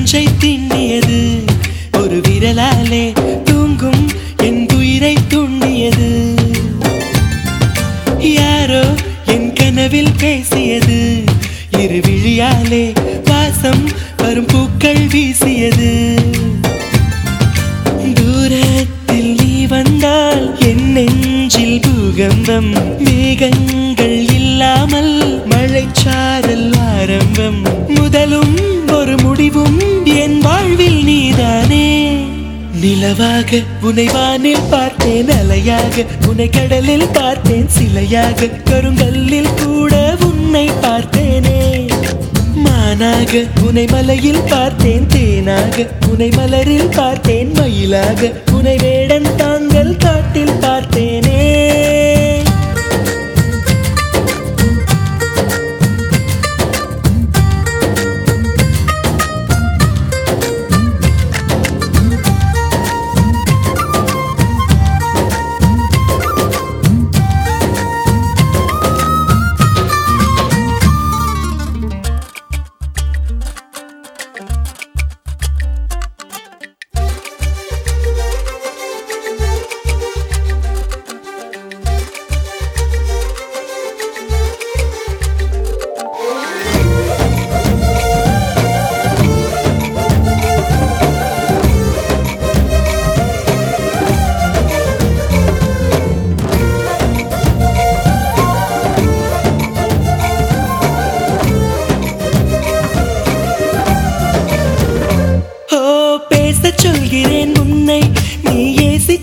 நெஞ்சை திண்ணியது ஒரு விரலாலே தூங்கும் என் உயிரை துண்ணியது யாரோ என் கனவில் பேசியது. இரு விழியாலே வாசம் வரும் பூக்கள் வீசியது. தூரத்தில் நீ வந்தால் என் நெஞ்சில் பூகம்பம். மேகங்கள் இல்லாமல் மழைச்சாரல் ஆரம்பம். முதலும் ஒரு முடிவும் என் வாழ்வில் நீதானே. நிலவாக உனை வானில் பார்த்தேன் அலையாக புனை கடலில் பார்த்தேன் சிலையாக கருங்கல்லில் கூட உன்னை பார்த்தேனே. மானாக உனை மலையில் பார்த்தேன் தேனாக உனை மலரில் பார்த்தேன் மயிலாக உனை வேடன் தாங்கள் காட்டில் பார்த்தேனே.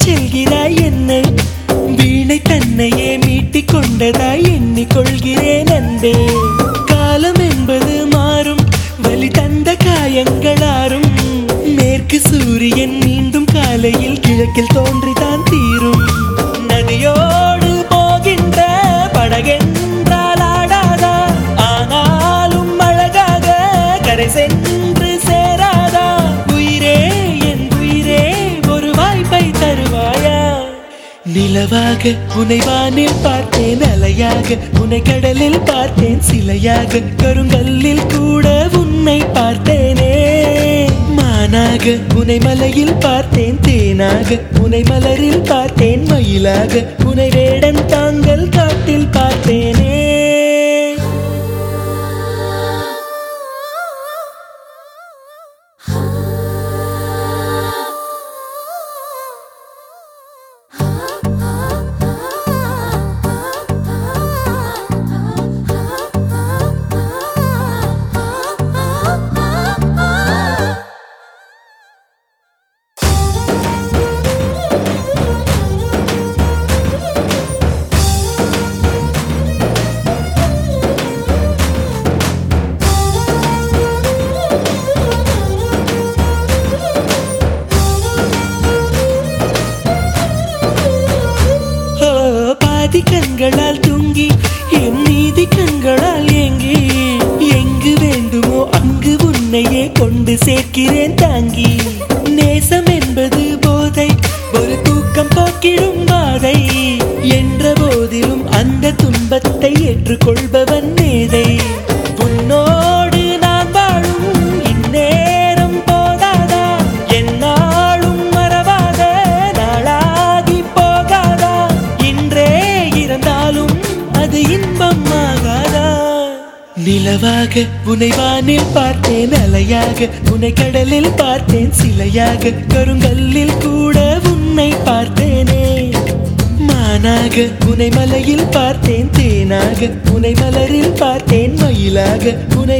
செல்கிறாய் என்னை? வீணை தன்னையே மீட்டிக் கொண்டதாய் எண்ணிக்கொள்கிறேன் அன்பே. காலம் என்பது மாறும் வலி தந்த காயங்களாரும் மேற்கு சூரியன் மீண்டும் காலையில் கிழக்கில் தோன்றிதான் தீரும். நிலவாக உனை வானில் பார்த்தேன் அலையாக. உனை கடலில் பார்த்தேன் சிலையாக. கருங்கல்லில் கூட உன்னை பார்த்தேனே. மானாக உனை மலையில் பார்த்தேன் தேனாக. உனை மலரில் பார்த்தேன் மயிலாக. உனை வேடன் தாங்கள் காட்டில் பார்த்தேனே. கண்களால் தூங்கி என் நீதி கண்களால் ஏங்கி எங்கு வேண்டுமோ அங்கு உன்னையே கொண்டு சேர்க்கிறேன் தாங்கி. நேசம் என்பது போதை ஒரு தூக்கம் போக்கிடும் பாதை. என்ற போதிலும் அந்த துன்பத்தை ஏற்றுக்கொள்வ நிலவாக உனை வானில் பார்த்தேன் அலையாக புனை கடலில் பார்த்தேன் சிலையாக கருங்கல்லில் கூட உன்னை பார்த்தேனே. மானாக உனை மலையில் பார்த்தேன் தேனாக உனை மலரில் பார்த்தேன் மயிலாக உனை